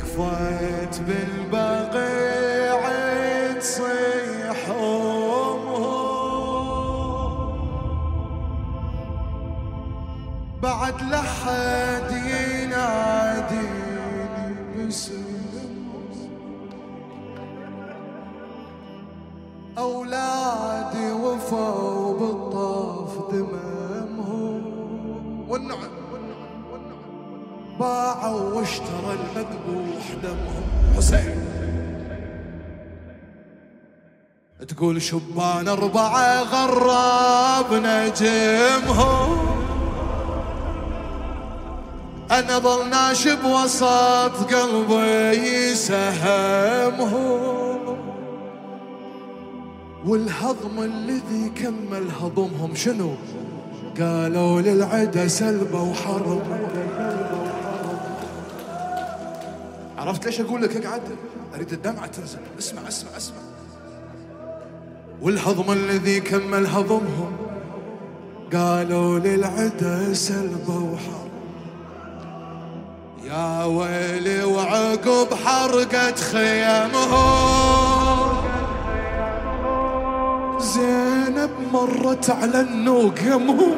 وقفت بالبقيع تصيح بعد لحد يناديني باسم أولادي وفوا بالطاف دمامهم والنعم. واشترى المذبوح دمهم حسين. تقول شبان أربعة غراب نجمهم أنا ظل ناشب وسط قلبي سهمهم والهضم الذي كمل هضمهم شنو؟ قالوا للعدا سلبة وحرب عرفت ليش أقول لك اقعد أريد الدمعة تنزل. اسمع اسمع اسمع. والهضم الذي كمل هضمهم قالوا للعدا سلبة وحرب يا ويلي وعقب حرقت خيامهم زينب مرت على النوق يمهم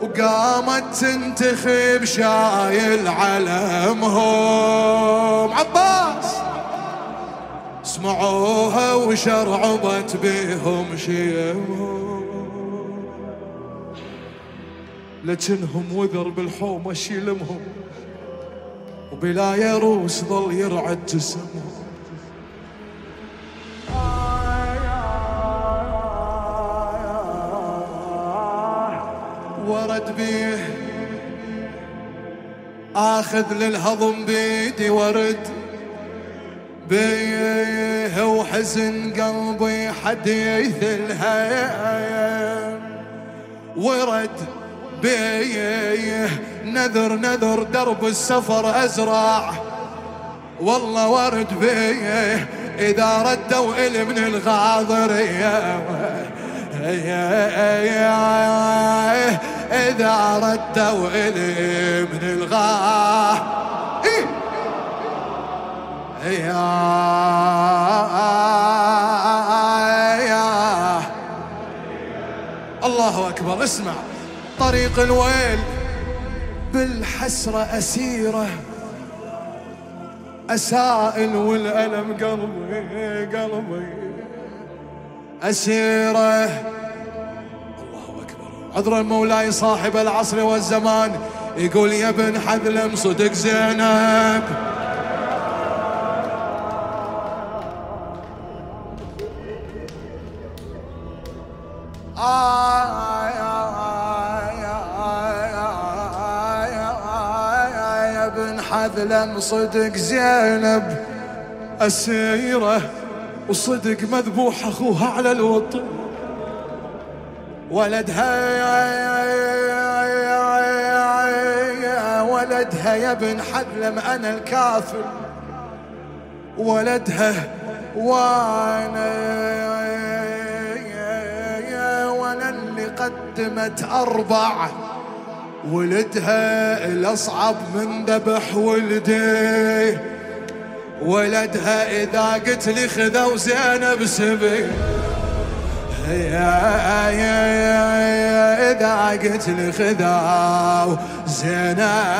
وقامت تنتخب شايل علمهم. عباس! سمعوها وشرعبت بهم شيمهم. لجنهم وذر بالحومة شيلمهم وبلا يروس ظل يرعد جسمهم. ورد بيه. آخذ للهضم بيدي ورد بيه وحزن قلبي حديث الهيام ورد بيه نذر نذر درب السفر أزرع. والله ورد بيه إذا ردوا إلي من الغاضرية. إذا ردوا إلي من الغاه إيه. يا يا الله أكبر اسمع. طريق الويل بالحسرة أسيرة. أسائل والألم قلبي قلبي. أسيرة. الله أكبر عذر المولاي صاحب العصر والزمان يقول يا ابن حذلم صدق زينب يا ابن حذلم صدق زينب أسيرة وصدق مذبوح أخوها على الوطن ولدها ولدها يا ابن حذلم أنا الكافر. ولدها وأنا وأنا اللي قدمت أربع. ولدها الاصعب من ذبح ولدي. ولدها إذا قلت لي خذوا زينب سبي. يا يا ضاقت الخذا زينة